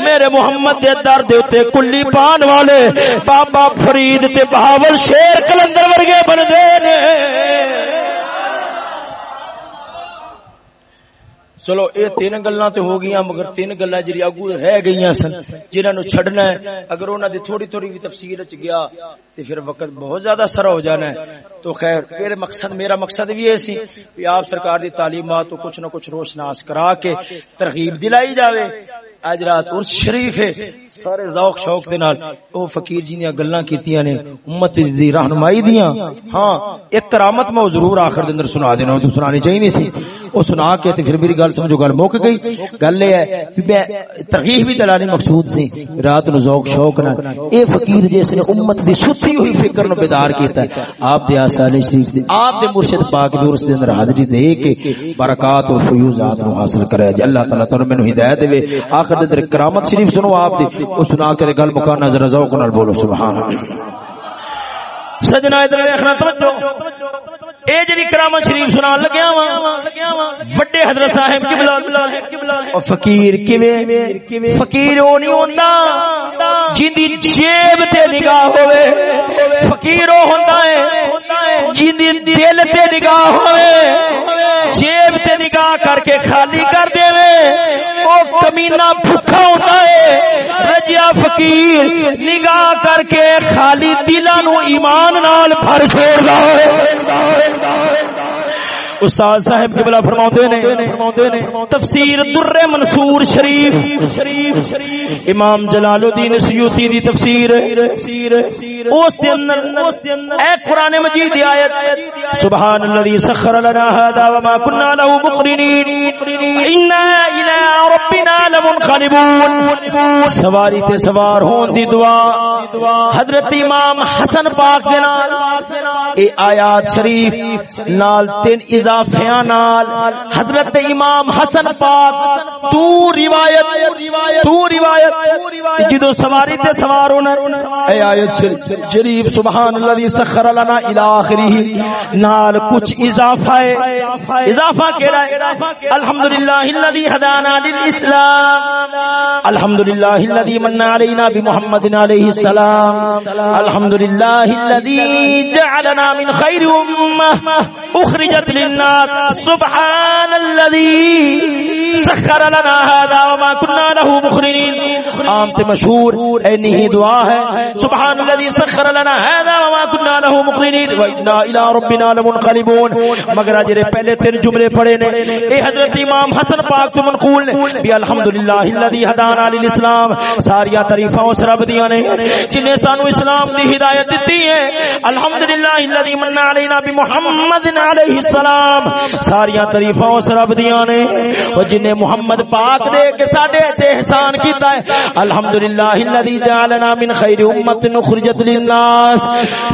Speaker 1: میرے محمد دے در دے تے کلی پان والے، بابا فرید تے بہاول شیر کلندر ورگے بندے نے۔ چلو یہ تین گلا تو ہو گئی مگر تین گلا جی اگو رہ گئی سن جنہوں چڈنا ہے اگر انہوں نے تھوڑی تھوڑی بھی تفصیل چ گیا تو پھر وقت بہت زیادہ سر ہو جانا ہے تو خیر میرے مقصد میرا مقصد بھی یہ سی کہ آپ سرکار دی تعلیمات تو کچھ نہ کچھ روشناس کرا کے ترغیب دلائی جاوے اج رات عرس شریف ہے سارے ذوق شوق دے نال او فقیر جی نے گلاں کیتیاں نے امت دی رہنمائی دیاں ہاں ایک کرامت میں ضرور آخر دے اندر سنا دینا تو سنانی چاہیے سی او سنا کے تے پھر میری گل سمجھو، گل موک گئی۔ گل یہ ہے کہ میں ترغیب بھی دلانی مقصود سی۔ رات نو ذوق، شوق نال۔ اے فقیر جس نے امت دی ستی ہوئی فکر نو بیدار کیتا ہے، آپ دے آسانی شریف دے، آپ دے مرشد پاک دے عرس دے اندر حاضری دے کے برکات و فیوزات نو حاصل کرے۔ جی اللہ تعالی تعالی مینوں ہدایت دے۔ آخر دے اندر کرامت شریف سنو آپ دی او سنا کے گل مکانا ذرا ذوق نال بولو، سبحان اللہ۔ سجنا ادھر دیکھنا توجہ۔ اے جڑی کرامت شریف سنا لگیا وا بڑے حضرت صاحب قبلہ او فقیر کیویں؟ فقیر او نہیں ہوندا جیندی جیب تے نگاہ ہوے فقیر او ہوندا ہے جیندی دل تے نگاہ ہوے او کمینہ بھکھا ہوندا ہے۔ رجیا فقیر نگاہ کر کے خالی دلانو ایمان نال بھر چھوڑدا ہے۔ استاد صاحب قبلہ فرماتے نے، تفسیر در منصور شریف، امام جلال الدین سیوطی دی تفسیر، اس دے اندر، اے قران مجید دی ایت سبحان الذي سخر لنا هذا وما كنا له مقرنين انا الى ربنا لمنقلبون۔ سواری تے سوار ہون دی دعا، حضرت امام حسن پاک دے نال، اے آیات شریف، نال تین اضافہ اضافیاں نال حضرت امام حسن پاک تو روایت تو روایت، جدو سواری تے سوار ہونا، اے آیت شریف سبحان اللہ سخر لنا الى آخری نال کچھ اضافہ ہے۔ اضافہ کیڑا ہے؟ الحمدللہ الذي هدانا للاسلام، الحمدللہ الذي من علينا بمحمد عليه السلام، الحمدللہ الذي جعلنا من خير امه اخرجت للناس سبحان الذي سخر لنا هذا وما كنا له مخرنين عام تے مشہور اے نہیں دعا ہے، سبحان الذي سخر لنا هذا وما كنا له مقرنين وانا الى ربنا لمنقلبون. مگر اجرے پہلے تین جملے پڑھے نے۔ اے حضرت امام حسن پاک تو منقول نے۔ بھی الحمدللہ الذي هدانا للاسلام۔ ساری تعریفاں اس رب دیاں نے۔ جن نے سانو اسلام دی ہدایت دتی ہے۔ الحمدللہ الذي من علينا بمحمد علیہ السلام۔ ساری تعریفاں اس رب دیاں نے۔ او جن نے محمد پاک دے کے ساڈے تے احسان کیتا ہے۔ الحمدللہ الذي جعلنا من خیر امت نخرجت للناس۔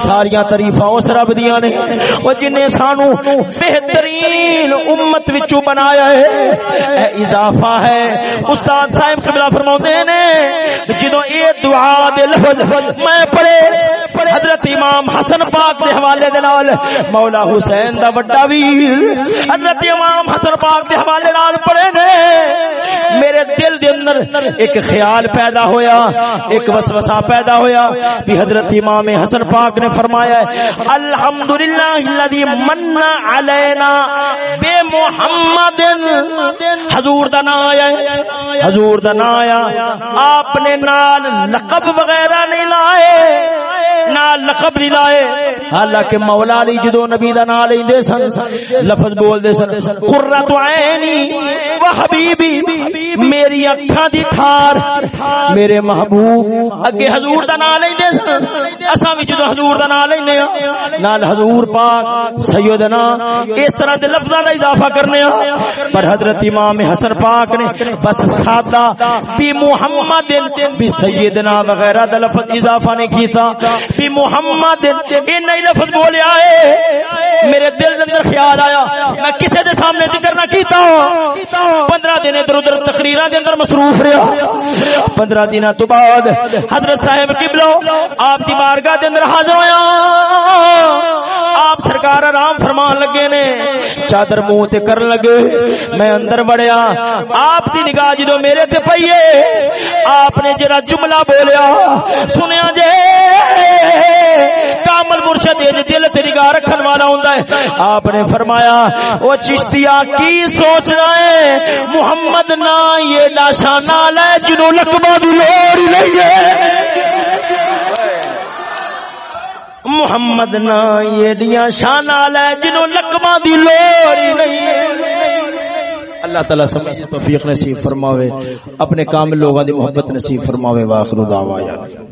Speaker 1: ساری تعریفاں اس رب دیاں نے۔ او جن نے سانو بہترین امت وچوں بنایا ہے۔ اے اضافہ ہے۔ استاد صاحب قبلہ فرماتے نے جدوں اے دعا دے لفظ میں پڑھے، حضرت امام حسن پاک دے حوالے دے نال، مولا حسین دا بڑا ویر، حضرت امام حسن پاک دے حوالے نال پڑھے میرے دل دے اندر ایک خیال پیدا ہویا، ایک وسوسہ پیدا ہویا بھی حضرت امام حسن پاک نے فرمایا ہے، الحمدللہ الذی من علینا بے محمد حضور دا نام آیا ہے، حضور دا نام آیا۔ آپ نے نال لقب وغیرہ نہیں لائے، نال لقب نہیں لائے۔ حالانکہ مولا علی جدو نبی دا نام لیندے سن، لفظ بول دے سن، قرۃ عینی و حبیبی، میری اکھاں دی ٹھار میرے محبوب، اگے حضور دا نام لیندے سن۔ اساں وی جدو حضور دا نام لیندے ہاں نال حضور پاک، سیدنا، اس طرح دے لفظاں دا اضافہ کرنے ہاں۔ پر حضرت امام حسن پاک نے بس سادہ بی محمد بی سیدنا وغیرہ دا لفظ اضافہ نہیں کیتا۔ بی محمد ان نہیں لفظ بولیا ہے میرے دل دے اندر خیال آیا، میں کسے دے سامنے ذکر نہ کیتا۔ پندرہ دن ادھر ادھر تقریراں دے اندر مصروف رہا۔ پندرہ دن تو بعد حضرت صاحب قبلو آپ دی بارگاہ دے اندر حاضر ہویا ہاں۔ آپ سرکار آرام فرمان لگے نے، چادر منہ تے کرن لگے۔ میں اندر بڑیا آپ دی نگاہ جدو میرے تے پئیے آپ نے جڑا جملہ بولیا، سنیا جے۔ کامل مرشد یہ دل تے نگاہ رکھن والا ہوندا ہے۔ آپ نے فرمایا، او چشتیا کی سوچنا ہے؟ محمد نا یہ لاشا نال ہے جنوں لقبہ دی لوڑ نہیں ہے۔ محمد نا یہ شان ہے جنوں لقبہ دی لوڑ نہیں ہے۔ اللہ تعالی سمجھ سے توفیق نصیب فرماوے، اپنے کامل لوگوں دی محبت نصیب فرماوے واخر دعوانا۔